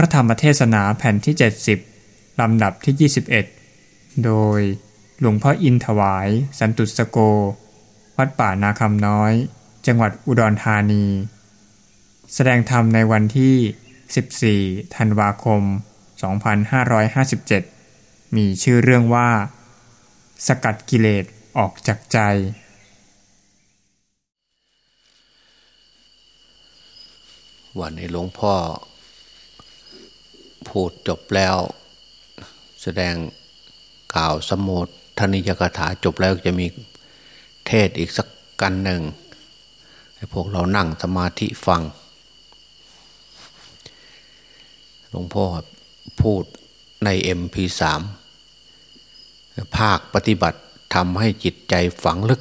ระธรรมเทศนาแผ่นที่ 70 ลำดับที่ 21 โดยหลวงพ่ออินถวาย สันตุสโก วัดป่านาคำน้อย จังหวัดอุดรธานี แสดงธรรมในวันที่ 14 ธันวาคม 2557 มีชื่อเรื่องว่า สกัดกิเลสออกจากใจวันนี้หลวงพ่อ พูดจบแล้ว แสดงกล่าวสมุดธนิยกถาจบแล้วจะมีเทศอีกสักกันหนึ่งให้พวกเรานั่งสมาธิฟัง หลวงพ่อพูดใน MP3 ภาคปฏิบัติทำให้จิตใจฝังลึก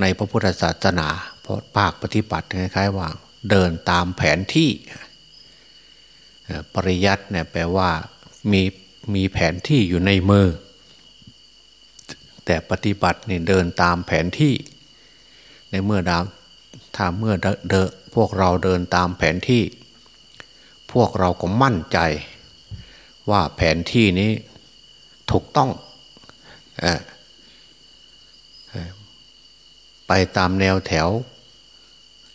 ในพระพุทธศาสนา เพราะภาคปฏิบัติคล้ายๆว่า เดินตามแผนที่ ปริยัติเนี่ยแปลว่ามีมีแผนที่อยู่ในมือ แต่ปฏิบัติเนี่ยเดินตามแผนที่ ในเมื่อดาวถ้าเมื่อเดพวกเราเดินตามแผนที่ พวกเราก็มั่นใจ ว่าแผนที่นี้ถูกต้องอไปตามแนวแถว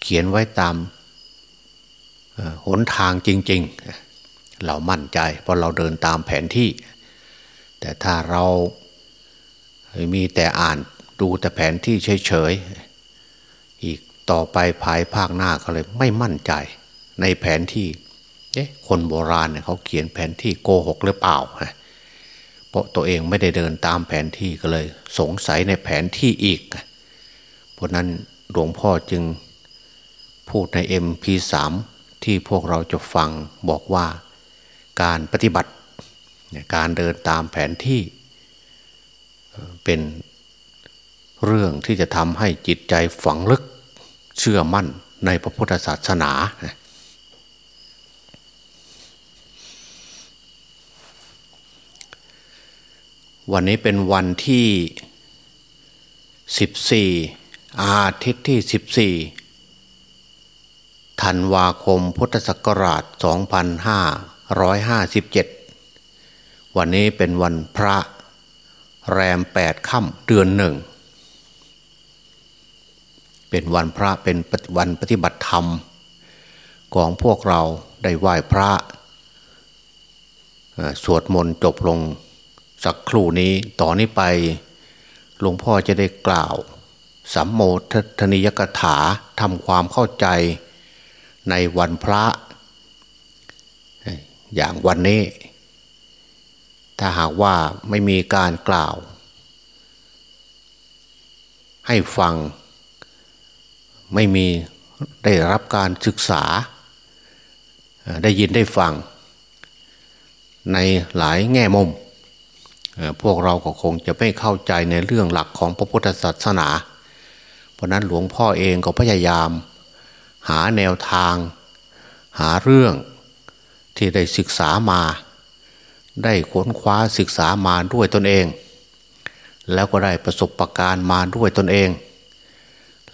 เขียนไว้ตามหนทางจริง ๆ เรามั่นใจเพราะเราเดินตามแผนที่ แต่ถ้าเรามีแต่อ่านดูแต่แผนที่เฉยๆอีกต่อไปภายภาคหน้าก็เลยไม่มั่นใจในแผนที่เอ๊ะคนโบราณเนี่ยเขาเขียนแผนที่โกหกหรือเปล่าฮะเพราะตัวเองไม่ได้เดินตามแผนที่ก็เลย สงสัยในแผนที่อีก เพราะนั้นหลวงพ่อจึงพูดใน MP3 ที่พวกเราจะฟังบอกว่า การปฏิบัติการเดินตามแผนที่เป็นเรื่องที่จะทำให้จิตใจฝังลึกเชื่อมั่นในพระพุทธศาสนา วันนี้เป็นวันที่ 14 อาทิตย์ที่ 14ธันวาคมพุทธศักราช 2557วันนี้เป็นวันพระแรมแปดค่ำเดือนหนึ่ง เป็นวันพระเป็นวันปฏิบัติธรรม ของพวกเราได้ไหว้พระ สวดมนต์จบลงสักครู่นี้ต่อนนี้ไปหลวงพ่อจะได้กล่าว สัมโมทนิยกถาทำความเข้าใจในวันพระ อย่างวันนี้ ถ้าหากว่าไม่มีการกล่าว ให้ฟัง ไม่มีได้รับการศึกษา ได้ยินได้ฟัง ในหลายแง่มุม พวกเราก็คงจะไม่เข้าใจในเรื่องหลักของพระพุทธศาสนา เพราะนั้นหลวงพ่อเองก็พยายาม หาแนวทาง หาเรื่อง ที่ได้ศึกษามา ได้ค้นคว้าศึกษามาด้วยตนเอง แล้วก็ได้ประสบประการมาด้วยตนเอง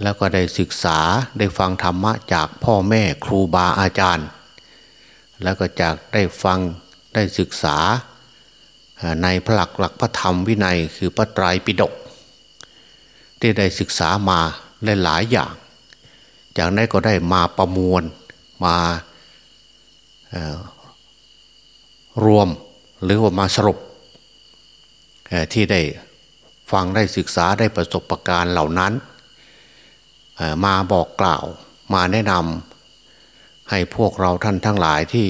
แล้วก็ได้ศึกษาได้ฟังธรรมะจากพ่อแม่ครูบาอาจารย์ แล้วก็จากได้ฟังได้ศึกษาในพระหลักหลักพระธรรมวินัยคือพระไตรปิฎกที่ได้ศึกษามาหลายอย่าง จากนั้นก็ได้มาประมวลมา รวมหรือว่ามาสรุปที่ได้ฟังได้ศึกษาได้ประสบะการณ์เหล่านั้นมาบอกกล่าวมาแนะนำให้พวกเราท่านทั้งหลายที่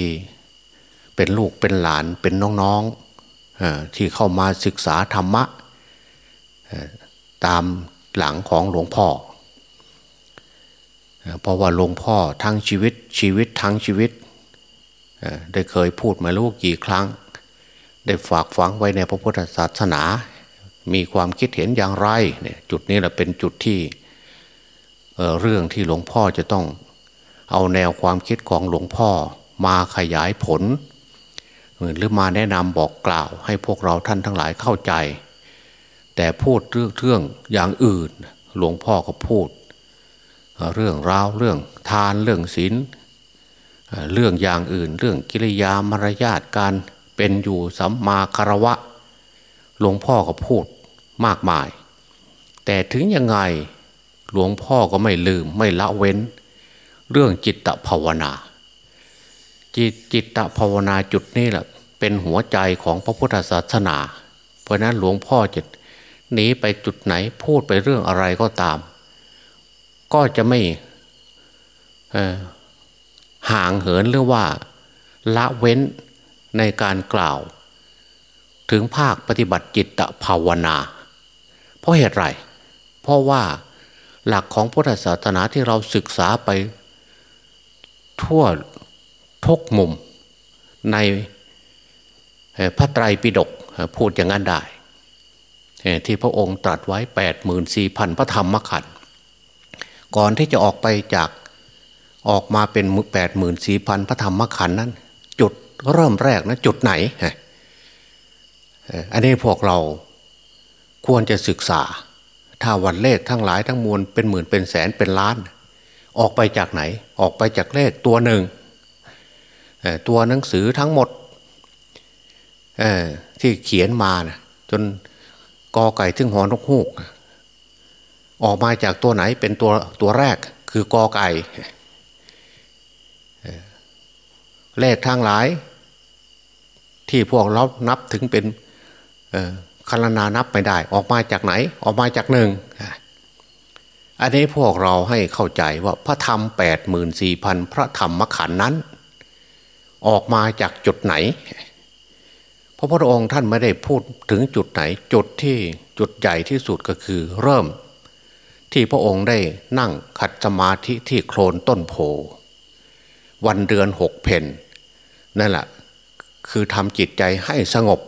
เป็นลูกเป็นหลานเป็นน้องๆที่เข้ามาศึกษาธรรมะตามหลังของหลวงพ่อ เพราะว่าหลวงพ่อทั้งชีวิตชีวิตทั้งชีวิต ได้เคยพูดมาลูกกี่ครั้ง ได้ฝากฝังไว้ในพระพุทธศาสนา มีความคิดเห็นอย่างไรเนี่ยจุดนี้แหละเป็นจุดที่เเรื่องที่หลวงพ่อจะต้องเอาแนวความคิดของหลวงพ่อมาขยายผล หรือมาแนะนำบอกกล่าว ให้พวกเราท่านทั้งหลายเข้าใจ แต่พูดเรื่องเรื่องอย่างอื่น หลวงพ่อก็พูด เรื่องราวเรื่องทานเรื่องศีล เรื่องอย่างอื่น เรื่องกิริยามารยาทการเป็นอยู่สัมมาคารวะ หลวงพ่อก็พูดมากมาย แต่ถึงยังไงหลวงพ่อก็ไม่ลืมไม่ละเว้น เรื่องจิตภาวนา จิตจิตภาวนาจุดนี้แหละเป็นหัวใจของพระพุทธศาสนา เพราะนั้นหลวงพ่อจะหนีไปจุดไหนพูดไปเรื่องอะไรก็ตาม ก็จะไม่ ห่างเหินหรือว่าละเว้นในการกล่าว ถึงภาคปฏิบัติจิตภาวนา เพราะเหตุไร เพราะว่าหลักของพุทธศาสนาที่เราศึกษาไป ทั่วทุกมุมในพระไตรปิฎกพูดอย่างนั้นได้ ที่พระองค์ตรัสไว้แปดหมื่นสี่พันพระธรรมขันธ์ก่อนที่จะออกไปจาก ออกมาเป็นแปดหมื่นสี่พันพระธรรมขันธ์นั้น จุดเริ่มแรกนะจุดไหนอันนี้พวกเราควรจะศึกษา ถ้าวันเลขทั้งหลายทั้งมวลเป็นหมื่นเป็นแสนเป็นล้าน ออกไปจากไหน ออกไปจากเลขตัวหนึ่งตัวหนังสือทั้งหมดที่เขียนมานะจนกอไก่ถึงหอนกฮูก ออกมาจากตัวไหนเป็นตัวตัวแรกคือกอไก่ เลขทางหลาย ที่พวกเรานับถึงเป็นคารนานับไม่ได้ ออกมาจากไหน ออกมาจากหนึ่งอันนี้พวกเราให้เข้าใจว่าพระธรรมแปดหมื่นสี่พันพระธรรมขันนั้น ออกมาจากจุดไหน พระพระองค์ท่านไม่ได้พูดถึงจุดไหน จุดที่จุดใหญ่ที่สุดก็คือเริ่ม ที่พระองค์ได้นั่งขัดสมาธิที่โคลนต้นโพ วันเดือนหกเพนนั่นแหละคือทำจิตใจให้สงบ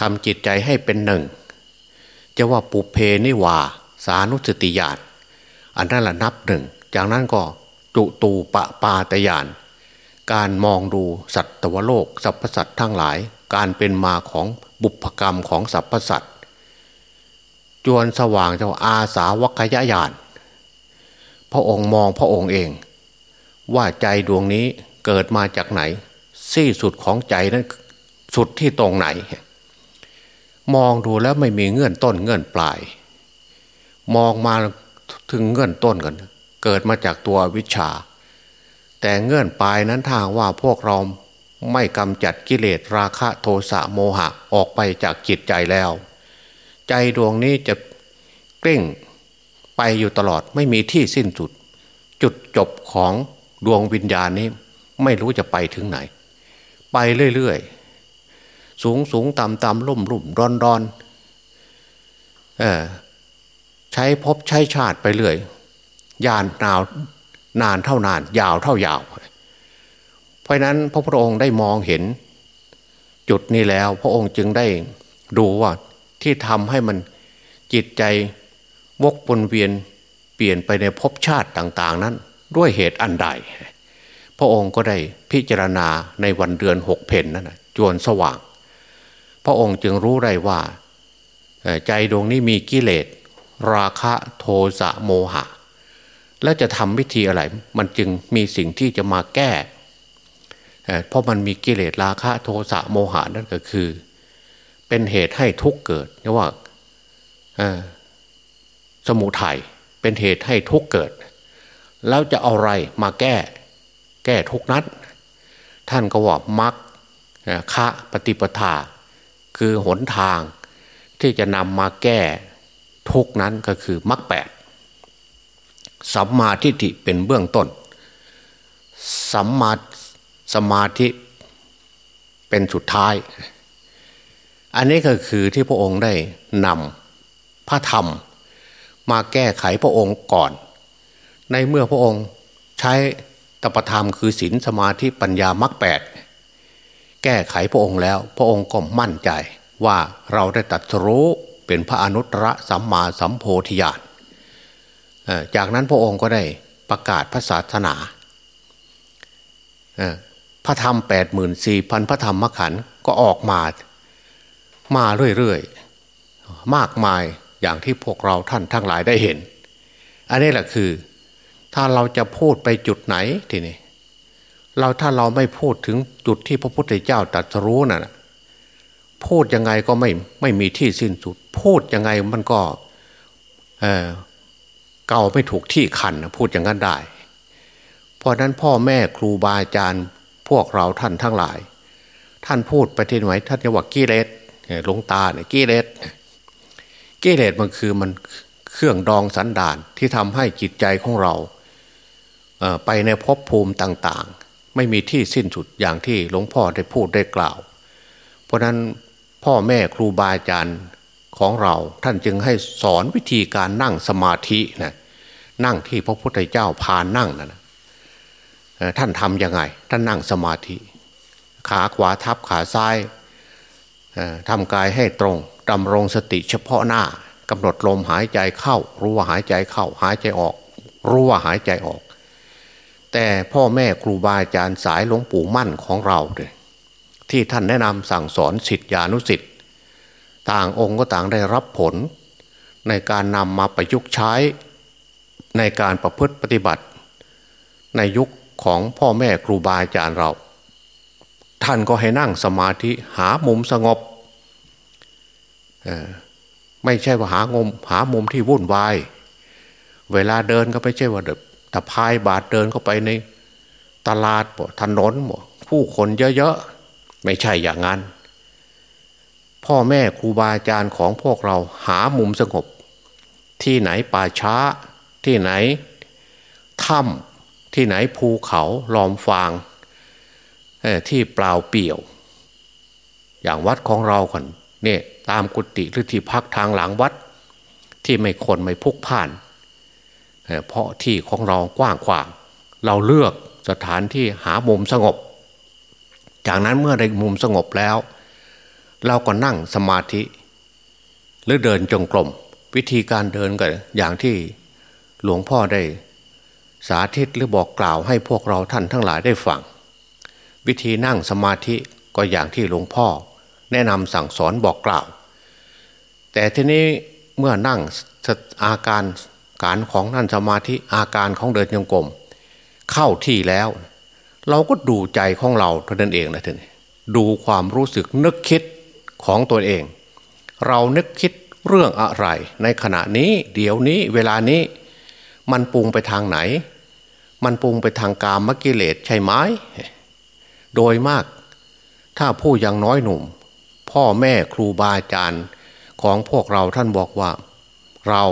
ทำจิตใจให้เป็นหนึ่ง จะว่าปุเพนิวา สานุสติญาณอันนั้นแหละนับหนึ่ง จากนั้นก็จุตูปะปาตยาน การมองดูสัตวโลกสรรพสัตว์ทั้งหลาย การเป็นมาของบุพกรรมของสรรพสัตว์จวนสว่างเจ้าอาสาวกยญาณพระองค์มองพระองค์เอง ว่าใจดวงนี้เกิดมาจากไหนซี่สุดของใจนั้นสุดที่ตรงไหน มองดูแล้วไม่มีเงื่อนต้นเงื่อนปลาย มองมาถึงเงื่อนต้นกันเกิดมาจากตัววิชา แต่เงื่อนปลายนั้นทางว่าพวกเราไม่กำจัดกิเลสราคะโทสะโมหะออกไปจากจิตใจแล้ว ใจดวงนี้จะเกล้งไปอยู่ตลอดไม่มีที่สิ้นสุด จุดจบของ ดวงวิญญาณนี้ไม่รู้จะไปถึงไหน ไปเรื่อยๆ สูงสูงต่ำต่ำลุ่มลุ่มร้อนร้อนเออใช้พบใช้ชาติไปเรื่อยยานนาวนานเท่านาน ยาวเท่ายาว เพราะนั้นพระพุทธองค์ได้มองเห็น จุดนี้แล้ว พระองค์จึงได้ดูว่าที่ทำให้มันจิตใจวกวนเวียนเปลี่ยนไปในภพชาติต่าง ๆ นั้น ด้วยเหตุอันใด พระองค์ก็ได้พิจารณาในวันเดือนหกเพนนั่นจวนสว่าง พระองค์จึงรู้ได้ว่า ใจดวงนี้มีกิเลส ราคะโทสะโมหะ แล้วจะทำวิธีอะไร มันจึงมีสิ่งที่จะมาแก้ เพราะมันมีกิเลสราคะโทสะโมหะนั่นก็คือ เป็นเหตุให้ทุกข์เกิดเรียกว่าสมุทัยเป็นเหตุให้ทุกข์เกิด แล้วจะเอาอะไรมาแก้ แก้ทุกนัด ท่านก็ว่ามักคะปฏิปทา คือหนทางที่จะนำมาแก้ทุกนั้นก็คือมักแปดสัมมาทิฏฐิเป็นเบื้องต้น สัมมาสมาธิเป็นสุดท้าย อันนี้ก็คือที่พระองค์ได้นำพระธรรม มาแก้ไขพระองค์ก่อน ในเมื่อพระองค์ใช้ตปธรรมคือศีลสมาธิปัญญามรรคแปดแก้ไขพระองค์แล้ว พระองค์ก็มั่นใจว่าเราได้ตัดรู้เป็นพระอนุตตรสัมมาสัมโพธิญาณจากนั้นพระองค์ก็ได้ประกาศพระศาสนาพระธรรมแปดหมื่นสี่พันพระธรรมมขันก็ออกมา มาเรื่อยๆ มากมายอย่างที่พวกเราท่านทั้งหลายได้เห็น อันนี้แหละคือ ถ้าเราจะพูดไปจุดไหนทีนี้เราถ้าเราไม่พูดถึงจุดที่พระพุทธเจ้าตรัสรู้นะ่ะ พูดยังไงก็ไม่ไม่มีที่สิ้นสุด พูดยังไงมันก็เเก่าไม่ถูกที่คันพูดอย่างนั้นได้ เพราะนั้นพ่อแม่ครูบาอาจารย์พวกเราท่านทั้งหลาย ท่านพูดไปที่ไหนท่านจะว่ากิเลสหลงตาเนี่ยกิเลสกิเลสมันคือมันเครื่องดองสันดานที่ทำให้จิตใจของเรา ไปในภพภูมิต่างๆ ไม่มีที่สิ้นสุดอย่างที่หลวงพ่อได้พูดได้กล่าว เพราะนั้นพ่อแม่ครูบาอาจารย์ของเราท่านจึงให้สอนวิธีการนั่งสมาธินะนั่งที่พระพุทธเจ้าพานั่งนะท่านทำยังไง ท่านนั่งสมาธิ ขาขวาทับขาซ้ายทำกายให้ตรงดำรงสติเฉพาะหน้ากำหนดลมหายใจเข้า รู้ว่าหายใจเข้า หายใจออก รู้ว่าหายใจออก แต่พ่อแม่ครูบาอาจารย์สายหลวงปู่มั่นของเราเลยที่ท่านแนะนำสั่งสอนสิทธิานุสิทธิ์ต่างองค์ก็ต่างได้รับผล ในการนำมาประยุกต์ใช้ ในการประพฤติปฏิบัติ ในยุคของพ่อแม่ครูบาอาจารย์เรา ท่านก็ให้นั่งสมาธิหามุมสงบไม่ใช่ว่าหางมหามุมที่วุ่นวาย เวลาเดินก็ไม่ใช่ว่าเด ตะพายบาดเดินเข้าไปในตลาดบ่ถนนบ่ผู้คนเยอะๆ ไม่ใช่อย่างนั้น พ่อแม่ครูบาอาจารย์ของพวกเราหามุมสงบ ที่ไหนป่าช้า ที่ไหนถ้ำที่ไหนภูเขาลอมฟางที่เปล่าเปี่ยว อย่างวัดของเราคนเนี่ยตามกุฏิหรือที่พักทางหลังวัด ที่ไม่คนไม่พุกผ่าน เพราะที่ของเรากว้างขวาง เราเลือกสถานที่หามุมสงบ จากนั้นเมื่อได้มุมสงบแล้ว เราก็นั่งสมาธิหรือเดินจงกรมวิธีการเดินก็อย่างที่หลวงพ่อได้ สาธิตหรือบอกกล่าวให้พวกเราท่านทั้งหลายได้ฟังวิธีนั่งสมาธิก็อย่างที่หลวงพ่อ แนะนำสั่งสอนบอกกล่าว แต่ทีนี้เมื่อนั่งอาการ การของนั่นสมาธิอาการของเดินยงกลมเข้าที่แล้ว เราก็ดูใจของเราเท่านั้นเองนะท่านดูความรู้สึกนึกคิดของตัวเอง เรานึกคิดเรื่องอะไร ในขณะนี้เดี๋ยวนี้เวลานี้มันปรุงไปทางไหน มันปรุงไปทางกามกิเลสใช่ไหมโดยมาก ถ้าผู้ยังน้อยหนุ่ม พ่อแม่ครูบาอาจารย์ของพวกเราท่านบอกว่า เรา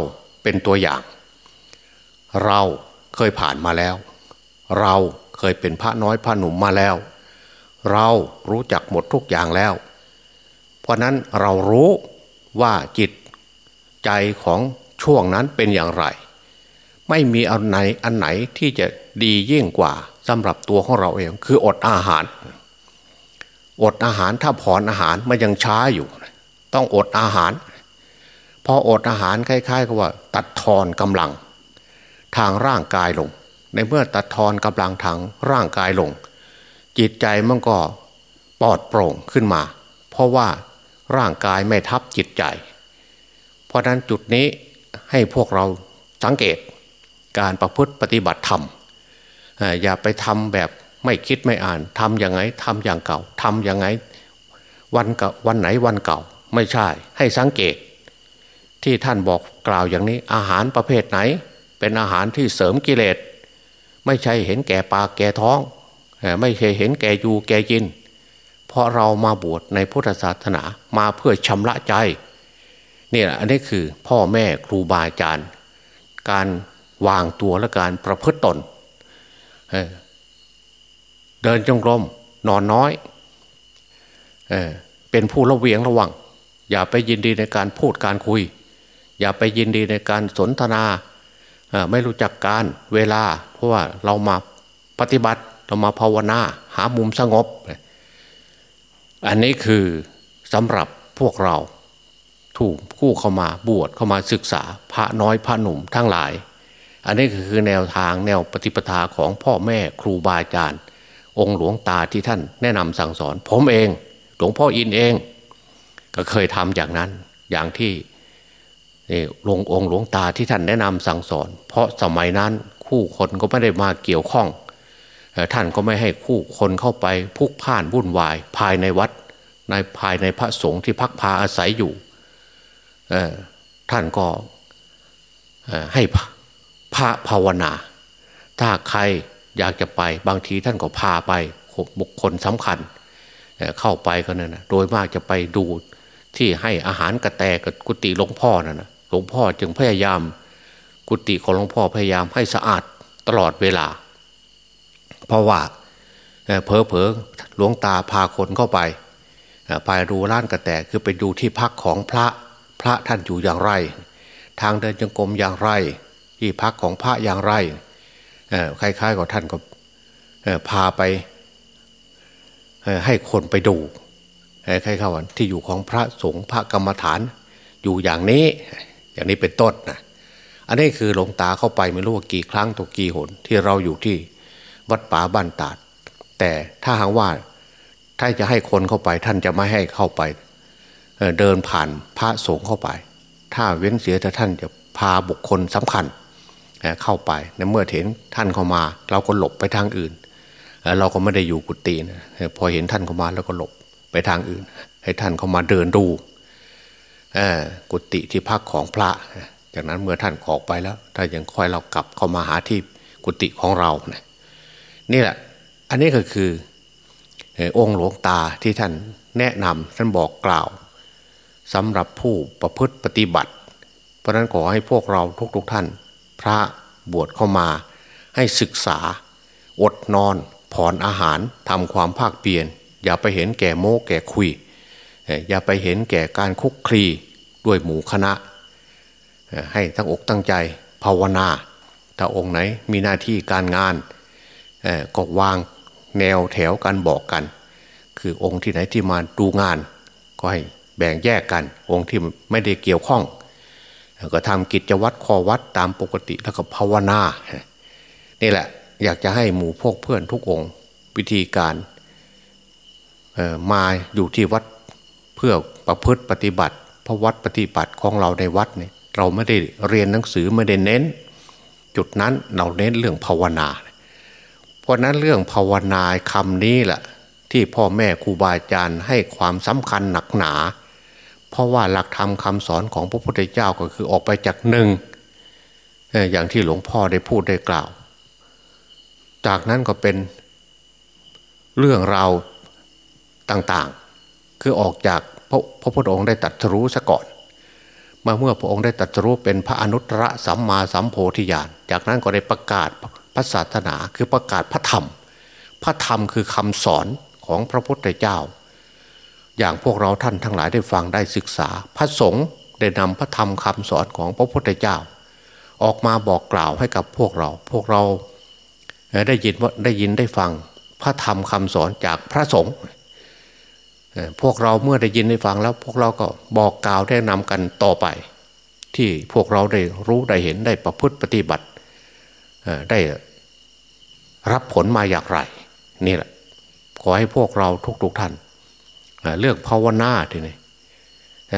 เป็นตัวอย่าง เราเคยผ่านมาแล้ว เราเคยเป็นพระน้อยพระหนุ่มมาแล้ว เรารู้จักหมดทุกอย่างแล้ว เพราะนั้นเรารู้ว่าจิตใจของช่วงนั้นเป็นอย่างไร ไม่มีอันไหนอันไหนที่จะดียิ่งกว่าสำหรับตัวของเราเอง คืออดอาหาร อดอาหารถ้าผ่อนอาหารมันยังช้าอยู่ ต้องอดอาหารพออดอาหารคล้ายๆกับว่า ตัดทอนกำลัง ทางร่างกายลง ในเมื่อตัดทอนกำลังทางร่างกายลง จิตใจมันก็ปลอดโปร่งขึ้นมา เพราะว่าร่างกายไม่ทับจิตใจ เพราะนั้นจุดนี้ให้พวกเราสังเกตการประพฤติปฏิบัติธรรมอย่าไปทำแบบไม่คิดไม่อ่านทำยังไงทำอย่างเก่าทำยังไงวันกับวันไหนวันเก่า ไม่ใช่ให้สังเกต ที่ท่านบอกกล่าวอย่างนี้อาหารประเภทไหน เป็นอาหารที่เสริมกิเลส ไม่ใช่เห็นแก่ปากแก่ท้อง ไม่ใช่เห็นแก่อยู่แก่กิน เพราะเรามาบวชในพุทธศาสนามาเพื่อชำระใจนี่แหละอันนี้คือพ่อแม่ครูบาอาจารย์ การวางตัวและการประพฤติตนเดินจงกรมนอนน้อยเอเป็นผู้ระเวียงระวัง อย่าไปยินดีในการพูดการคุย อย่าไปยินดีในการสนทนา ไม่รู้จักการเวลา เพราะว่าเรามาปฏิบัติเรามาภาวนา หามุมสงบ อันนี้คือสำหรับพวกเราถูกคู่เข้ามาบวชเข้ามาศึกษาพระน้อยพระหนุ่มทั้งหลาย อันนี้คือแนวทางแนวปฏิปทาของพ่อแม่ครูบาอาจารย์ องค์หลวงตาที่ท่านแนะนำสั่งสอน ผมเอง หลวงพ่ออินเอง ก็เคยทำอย่างนั้นอย่างที่ หลวงองค์หลวงตาที่ท่านแนะนำสั่งสอน เพราะสมัยนั้นคู่คนก็ไม่ได้มาเกี่ยวข้อง ท่านก็ไม่ให้ผู้คนเข้าไปพุกพ่านวุ่นวายภายในวัด ในภายในพระสงฆ์ที่พักพาอาศัยอยู่ท่านก็ให้พระภาวนา ถ้าใครอยากจะไปบางทีท่านก็พาไปบุคคลสำคัญ เข้าไปก็นั่นนะโดยมากจะไปดูที่ให้อาหารกระแตกับกุฏิหลวงพ่อนั่นนะ หลวงพ่อจึงพยายาม กุฏิของหลวงพ่อพยายามให้สะอาดตลอดเวลา เพราะว่าเพอเพอหลวงตาพาคนเข้าไปไปดูร้านกระแตคือไปดูที่พักของพระพระท่านอยู่อย่างไร ทางเดินจงกรมอย่างไร ที่พักของพระอย่างไรคล้ายๆกับท่านก็พาไปให้คนไปดูใครเขาที่อยู่ของพระสงฆ์พระกรรมฐานอยู่อย่างนี้ อย่างนี้เป็นต้นนะอันนี้คือหลวงตาเข้าไปไม่รู้ว่ากี่ครั้งตัวกี่หนที่เราอยู่ที่วัดป่าบ้านตาด แต่ถ้าหากว่าถ้าจะให้คนเข้าไปท่านจะไม่ให้เข้าไปเดินผ่านพระสงฆ์เข้าไป ถ้าเว้นเสียแต่ท่านจะพาบุคคลสำคัญเข้าไปในเมื่อเห็นท่านเข้ามา เราก็หลบไปทางอื่น เราก็ไม่ได้อยู่กุฏินะพอเห็นท่านเข้ามาแล้วก็หลบไปทางอื่น ให้ท่านเข้ามาเดินดู กุฏิที่พักของพระ จากนั้นเมื่อท่านออกไปแล้ว ถ้ายังค่อยเรากลับเข้ามาหาที่กุฏิของเรานะนี่แหละ อันนี้ก็คือองค์หลวงตาที่ท่านแนะนำท่านบอกกล่าวสำหรับผู้ประพฤติปฏิบัติ เพราะนั้นขอให้พวกเราทุกๆทท่าน พระบวชเข้ามา ให้ศึกษา อดนอน ผ่อนอาหารทำความภาคเปลี่ยน อย่าไปเห็นแก่โม้แก่คุย อย่าไปเห็นแก่การคุกคลี ด้วยหมู่คณะ ให้ตั้งอกตั้งใจภาวนา ถ้าองค์ไหนมีหน้าที่การงานก็วางแนวแถวกันบอกกัน คือองค์ที่ไหนที่มาดูงาน ก็ให้แบ่งแยกกัน องค์ที่ไม่ได้เกี่ยวข้อง ก็ทำกิจวัตรข้อวัดตามปกติแล้วก็ภาวนา นี่แหละอยากจะให้หมู่พวกเพื่อนทุกองค์วิธีการมาอยู่ที่วัดเพื่อประพฤติปฏิบัติ พราะวัดปฏิบัติของเราในวัดเนี่ยเราไม่ได้เรียนหนังสือไม่ได้เน้น จุดนั้นเราเน้นเรื่องภาวนา เพราะนั้นเรื่องภาวนาคำนี้แหละที่พ่อแม่ครูบาอาจารย์ให้ความสำคัญหนักหนา เพราะว่าหลักธรรมคำสอนของพระพุทธเจ้าก็คือออกไปจากหนึ่งอย่างที่หลวงพ่อได้พูดได้กล่าว จากนั้นก็เป็นเรื่องราวต่างๆ คือออกจาก พระพระพุทธองค์ได้ตัดรู้ซะก่อนมาเมื่อพระองค์ได้ตัดรู้เป็นพระอนุตตรสัมมาสัมโพธิญาณจากนั้นก็ได้ประกาศพระศาสนาคือประกาศพระธรรม พระธรรมคือคำสอนของพระพุทธเจ้า อย่างพวกเราท่านทั้งหลายได้ฟังได้ศึกษา พระสงฆ์ได้นำพระธรรมคำสอนของพระพุทธเจ้า ออกมาบอกกล่าวให้กับพวกเรา พวกเราได้ยินว่าได้ยินได้ฟังพระธรรมคำสอนจากพระสงฆ์ พวกเราเมื่อได้ยินได้ฟังแล้ว พวกเราก็บอกกล่าวได้นำกันต่อไป ที่พวกเราได้รู้ได้เห็นได้ประพฤติปฏิบัติได้รับผลมาอย่างไร นี่แหละ ขอให้พวกเราทุกๆทท่านเรื่องภาวนาทีนี้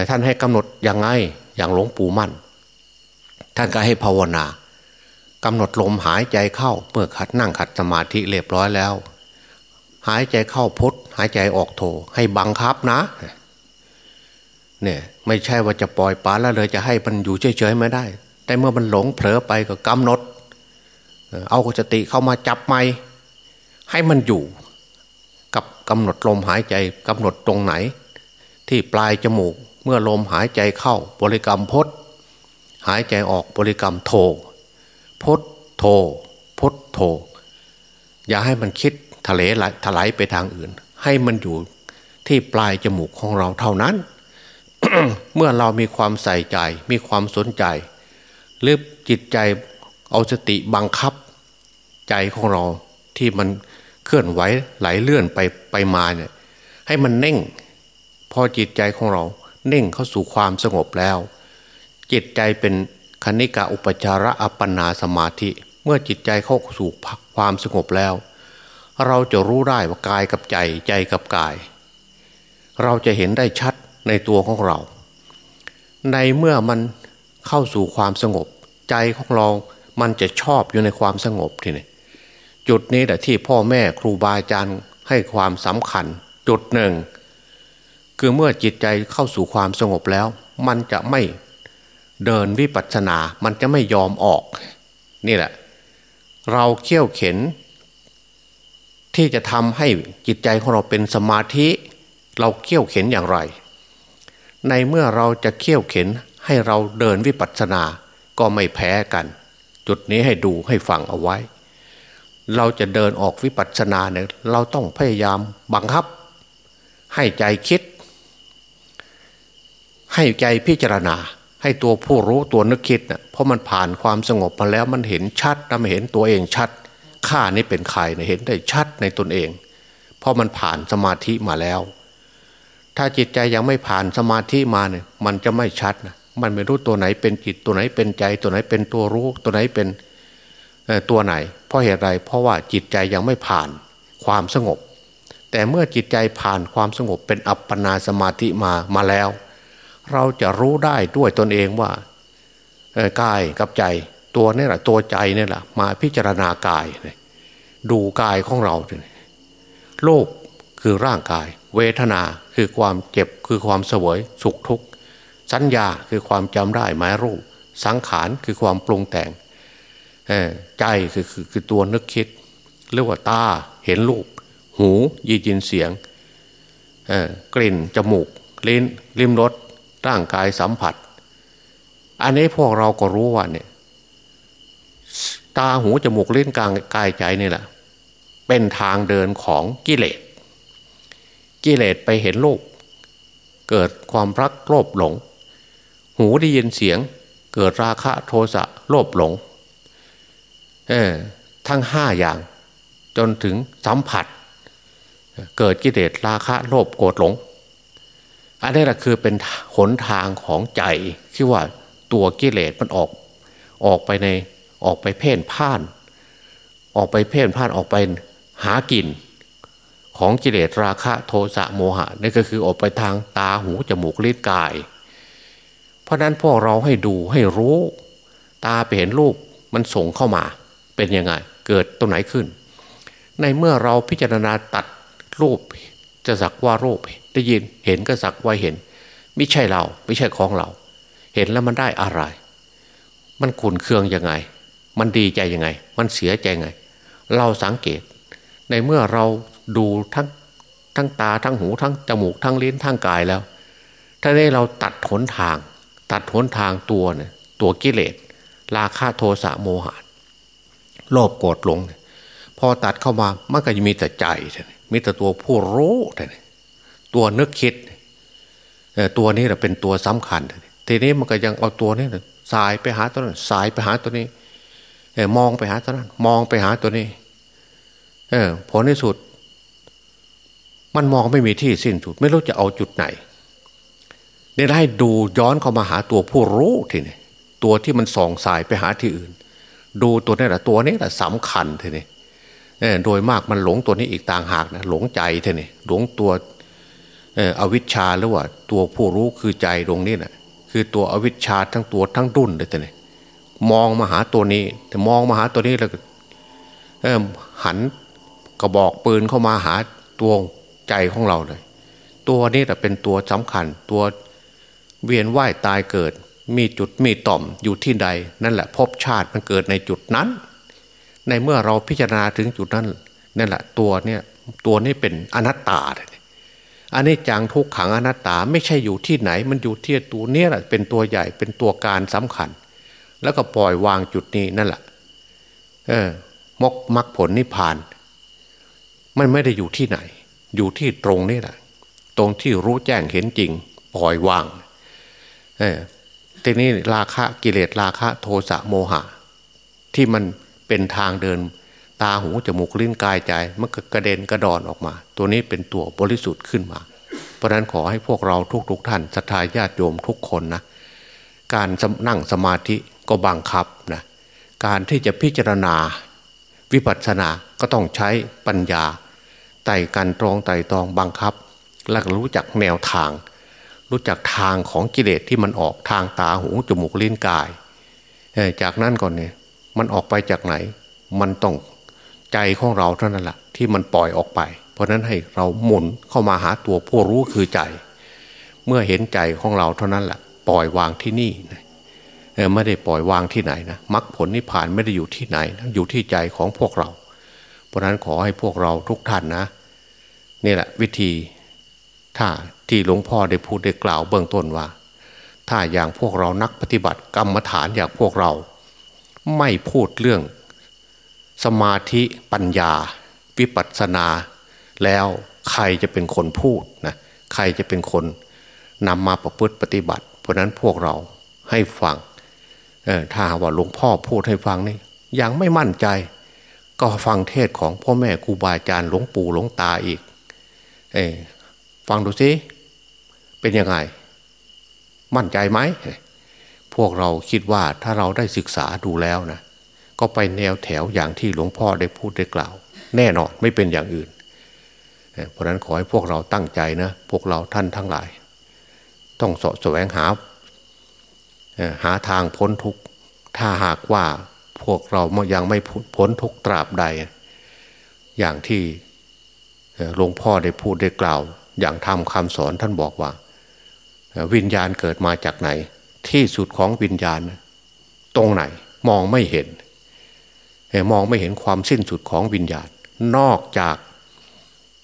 ท่านให้กำหนดยังไงอย่างหลวงปู่มั่น ท่านก็ให้ภาวนากำหนดลมหายใจเข้าเมื่อขัดนั่งขัดสมาธิเรียบร้อยแล้ว หายใจเข้าพุทหายใจออกโทให้บังคับนะ เนี่ยไม่ใช่ว่าจะปล่อยปลาแล้วเลยจะให้มันอยู่เฉยๆไม่ได้ แต่เมื่อมันหลงเผลอไปก็กำหนด เอาสติเข้ามาจับไม่ให้มันอยู่ กับกำหนดลมหายใจกำหนดตรงไหน ที่ปลายจมูกเมื่อลมหายใจเข้าบริกรรมพดหายใจออกบริกรรมโทพุทโธพุทโธอย่าให้มันคิด ทะเลถลายไปทางอื่น ให้มันอยู่ที่ปลายจมูกของเราเท่านั้น เมื่อเรามีความใส่ใจ มีความสนใจ หรือจิตใจเอาสติบังคับ ใจของเราที่มันเคลื่อนไหวไหลเลื่อนไปไปมาเนี่ยให้มันเน่ง พอจิตใจของเราเน่งเข้าสู่ความสงบแล้ว จิตใจเป็นคณิกาอุปจาระอัปปนาสมาธิ เมื่อจิตใจเข้าสู่ความสงบแล้ว เราจะรู้ได้ว่ากายกับใจใจกับกาย เราจะเห็นได้ชัดในตัวของเรา ในเมื่อมันเข้าสู่ความสงบ ใจของเรา มันจะชอบอยู่ในความสงบทีนี้จุดนี้แหละที่พ่อแม่ครูบาอาจารย์ให้ความสำคัญ จุดหนึ่ง คือเมื่อจิตใจเข้าสู่ความสงบแล้ว มันจะไม่เดินวิปัสสนา มันจะไม่ยอมออก นี่แหละ เราเขี่ยวเข็น ที่จะทำให้จิตใจของเราเป็นสมาธิ เราเขี่ยวเข็นอย่างไร ในเมื่อเราจะเขี่ยวเข็นให้เราเดินวิปัสสนาก็ไม่แพ้กัน จุดนี้ให้ดูให้ฟังเอาไว้ เราจะเดินออกวิปัสสนาเนี่ยเราต้องพยายามบังคับ ให้ใจคิด ให้ใจพิจารณา ให้ตัวผู้รู้ตัวนึกคิดเนะ่ยเพราะมันผ่านความสงบมาแล้วมันเห็นชัดนะมันเห็นตัวเองชัด ข้านี่เป็นใครเนี่ยเห็นได้ชัดในตนเอง เพราะมันผ่านสมาธิมาแล้ว ถ้าจิตใจยังไม่ผ่านสมาธิมาเนี่ยมันจะไม่ชัดนะมันไม่รู้ตัวไหนเป็นจิตตัวไหนเป็นใจตัวไหนเป็นตัวรู้ตัวไหนเป็นตัวไหน เพราะเหตุไรเพราะว่าจิตใจยังไม่ผ่านความสงบ แต่เมื่อจิตใจผ่านความสงบเป็นอัปปนาสมาธิมามาแล้ว เราจะรู้ได้ด้วยตนเองว่ากายกับใจ ตัวนี่แหละตัวใจนี่แหละมาพิจารณากาย ดูกายของเราโลกคือร่างกาย เวทนาคือความเจ็บคือความเสวยสุขทุกข์สัญญาคือความจำได้หมายรูปสังขารคือความปรุงแต่งใจคือคือคือตัวนึกคิดเรียกว่าตาเห็นรูป หูยินยินเสียงกลิ่นจมูกลิ้นลิ้มรสร่างกายสัมผัส อันนี้พวกเราก็รู้ว่าเนี่ย ตาหูจมูกเลิ้นกลางกายใจนี่แหละ เป็นทางเดินของกิเลสกิเลสไปเห็นรูปเกิดความรักโลภหลง หูได้ยินเสียง เกิดราคะโทสะโลภหลงเออทั้งห้าอย่าง จนถึงสัมผัส เกิดกิเลสราคะโลภโกรธหลง อันนี้แหละคือเป็นหนทางของใจที่ว่าตัวกิเลสมันออกออกไปใน ออกไปเพ่นพ่าน ออกไปเพ่นพ่านออกไปหากิน ของกิเลสราคะโทสะโมหะนี่ก็คือออกไปทางตาหูจมูกลิ้นกาย เพราะนั้นพวกเราให้ดูให้รู้ ตาไปเห็นรูปมันส่งเข้ามาเป็นยังไง เกิดตรงไหนขึ้น ในเมื่อเราพิจารณาตัดรูป จะสักว่ารูปได้ยินเห็นก็สักว่าเห็น ไม่ใช่เราไม่ใช่ของเรา เห็นแล้วมันได้อะไร มันขุนเคืองยังไง มันดีใจยังไง มันเสียใจยังไง เราสังเกต ในเมื่อเราดูทั้งทั้งตาทั้งหูทั้งจมูกทั้งลิ้นทั้งกายแล้ว ถ้าได้เราตัดหนทาง ตัดหนทางตัวเนี่ยตัวกิเลสราคะโทสะโมหะโลภโกรธหลง พอตัดเข้ามามันก็จะมีแต่ใจมีแต่ตัวผู้รู้ตัวนึกคิดตัวนี้แหละเป็นตัวสำคัญ ทีนี้มันก็ยังเอาตัวนี้สายไปหาตัวนั้นสายไปหาตัวนี้ มองไปหาตัวนั้น มองไปหาตัวนี้ เออผลในสุด มันมองไม่มีที่สิ้นสุด ไม่รู้จะเอาจุดไหนเนี่ยให้ดูย้อนเข้ามาหาตัวผู้รู้ทีนี้ตัวที่มันส่องสายไปหาที่อื่น ดูตัวนี้แหละตัวนี้แหละสำคัญทีนี้โดยมากมันหลงตัวนี้อีกต่างหากนะหลงใจทีนี้หลงตัวอวิชชาหรือว่า ตัวผู้รู้คือใจตรงนี้นะคือตัวอวิชชาทั้งตัวทั้งดุนเลยทีนี้ มองมาหาตัวนี้ แต่มองมาหาตัวนี้แล้วหันกระบอกปืนเข้ามาหาตัวใจของเราเลย ตัวนี้แหละเป็นตัวสำคัญ ตัวเวียนว่ายตายเกิด มีจุดมีต่อมอยู่ที่ใด นั่นแหละพบชาติมันเกิดในจุดนั้น ในเมื่อเราพิจารณาถึงจุดนั้นนั่นแหละตัวเนี่ยตัวนี้เป็นอนัตตาอันนี้จังทุกขังอนัตตาไม่ใช่อยู่ที่ไหน มันอยู่ที่ตัวเนี้ยแหละเป็นตัวใหญ่เป็นตัวการสำคัญ แล้วก็ปล่อยวางจุดนี้นั่นแหละเออมกมรรคผลนิพพาน มันไม่ได้อยู่ที่ไหน อยู่ที่ตรงนี้แหละ ตรงที่รู้แจ้งเห็นจริง ปล่อยวางเออทีนี้ราคะกิเลสราคะโทสะโมหะ ที่มันเป็นทางเดิน ตาหูจมูกลิ้นกายใจ มันก็กระเด็นกระดอนออกมา ตัวนี้เป็นตัวบริสุทธิ์ขึ้นมา เพราะนั้นขอให้พวกเราทุกๆทท่านศรัทธาญาติโยมทุกคนนะ การนั่งสมาธิ ก็บังคับนะการที่จะพิจารณาวิปัสสนาก็ต้องใช้ปัญญาไต่กันตรองไต่ตองบังคับ และรู้จักแนวทาง รู้จักทางของกิเลสที่มันออกทางตาหูจมูกลิ้นกาย จากนั้นก่อนเนี่ยมันออกไปจากไหน มันต้องใจของเราเท่านั้นแหละที่มันปล่อยออกไป เพราะนั้นให้เราหมุนเข้ามาหาตัวผู้รู้คือใจ เมื่อเห็นใจของเราเท่านั้นแหละปล่อยวางที่นี่ ไม่ได้ปล่อยวางที่ไหนนะมรรคผลนิพพานไม่ได้อยู่ที่ไหนนะอยู่ที่ใจของพวกเรา เพราะนั้นขอให้พวกเราทุกท่านนะนี่แหละวิธีถ้าที่หลวงพ่อได้พูดได้กล่าวเบื้องต้นว่า ถ้าอย่างพวกเรานักปฏิบัติกรรมฐานอย่างพวกเรา ไม่พูดเรื่อง สมาธิปัญญา วิปัสสนา แล้วใครจะเป็นคนพูดนะใครจะเป็นคนนำมาประพฤติปฏิบัติ เพราะนั้นพวกเราให้ฟัง ถ้าว่าหลวงพ่อพูดให้ฟังนี่ยังไม่มั่นใจ ก็ฟังเทศของพ่อแม่ครูบาอาจารย์หลวงปู่หลวงตาอีก เอฟังดูสิเป็นยังไง มั่นใจไหมพวกเราคิดว่าถ้าเราได้ศึกษาดูแล้วนะก็ไปแนวแถวอย่างที่หลวงพ่อได้พูดได้กล่าว แน่นอนไม่เป็นอย่างอื่น เพราะนั้นขอให้พวกเราตั้งใจนะ พวกเราท่านทั้งหลาย ต้องสะแสวงหา หาทางพ้นทุกข์ถ้าหากว่าพวกเรายังไม่พ้นทุกตราบใด อย่างที่หลวงพ่อได้พูดได้กล่าว อย่างทำคำสอนท่านบอกว่า วิญญาณเกิดมาจากไหน ที่สุดของวิญญาณ ตรงไหนมองไม่เห็น มองไม่เห็นความสิ้นสุดของวิญญาณ นอกจาก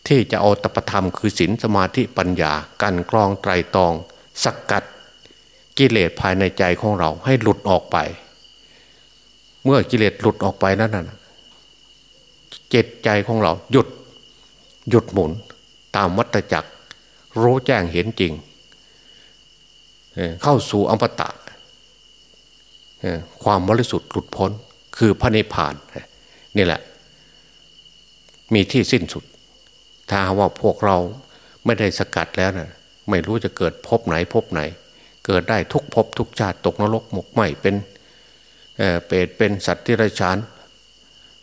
ที่จะเอาตปธรรมคือศีลสมาธิปัญญา กันกรองไตรตอง สกกัด กิเลสภายในใจของเราให้หลุดออกไป เมื่อกิเลสหลุดออกไปนั้นน่ะจิตใจของเราหยุดหยุดหมุน ตามวัตจักร รู้แจ้งเห็นจริง เข้าสู่อมตะ ความบริสุทธิ์หลุดพ้นคือพระนิพพานนี่แหละ มีที่สิ้นสุด ถ้าว่าพวกเราไม่ได้สกัดแล้วนะไม่รู้จะเกิดพบไหนพบไหน เกิดได้ทุกภพทุกชาติตกนรกหมกไหมเป็นเเปรตเป็นสัตว์ที่ไรชาน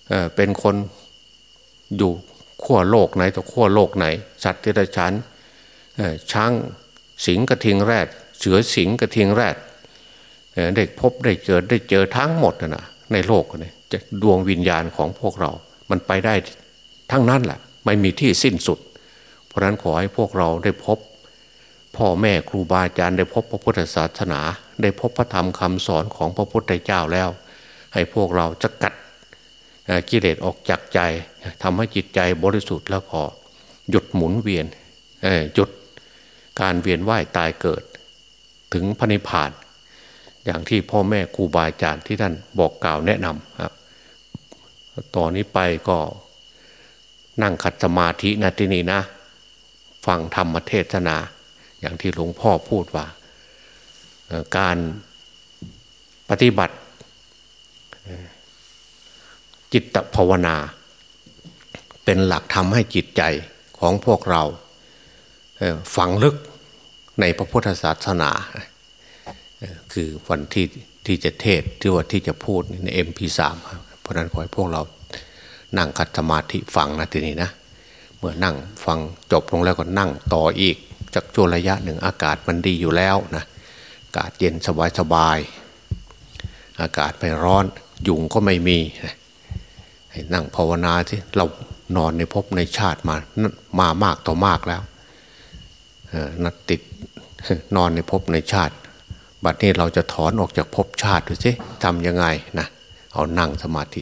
เเป็นคนอยู่ขั้วโลกไหนต่อขั้วโลกไหน สัตว์ที่ไรชานช้างสิงกระทิงแรด เสือสิงกระทิงแรดได้พบได้เจอได้เจอทั้งหมดนะในโลกนี่จะดวงวิญญาณของพวกเรา มันไปได้ทั้งนั้นแหละไม่มีที่สิ้นสุด เพราะนั้นขอให้พวกเราได้พบ พ่อแม่ครูบาอาจารย์ได้พบพระพุทธศาสนา ได้พบพระธรรมคำสอนของพระพุทธเจ้าแล้ว ให้พวกเราจะกัดกิเลสออกจากใจทำให้จิตใจบริสุทธิ์แล้วก็หยุดหมุนเวียนหยุดการเวียนว่ายตายเกิด ถึงพระนิพพาน อย่างที่พ่อแม่ครูบาอาจารย์ที่ท่านบอกกล่าวแนะนำครับตอนนี้ไปก็นั่งขัดสมาธินะที่นี่นะ ฟังธรรมเทศนา อย่างที่หลวงพ่อพูดว่า การปฏิบัติจิตภาวนา เป็นหลักทำให้จิตใจของพวกเราฝังลึกในพระพุทธศาสนา คือวันที่ที่จะเทศที่ว่าที่จะพูดในเอ็มพีสามเพราะนั้นขอให้พวกเรานั่งคัดสมาธิฟังนะทีนี้นะ เมื่อนั่งฟังจบลงแล้วก็นั่งต่ออีก จากช่วงระยะหนึ่งอากาศมันดีอยู่แล้วนะอากาศเย็นสบายสบายอากาศไม่ร้อนยุงก็ไม่มีให้นั่งภาวนาที่เรานอนในภพในชาติมามามากต่อมากแล้วนัดติดนอนในภพในชาติ บัดนี้เราจะถอนออกจากภพชาติดูสิทำยังไงนะเอานั่งสมาธิ